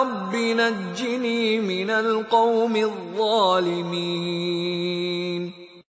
رب نجني من القوم الظالمين.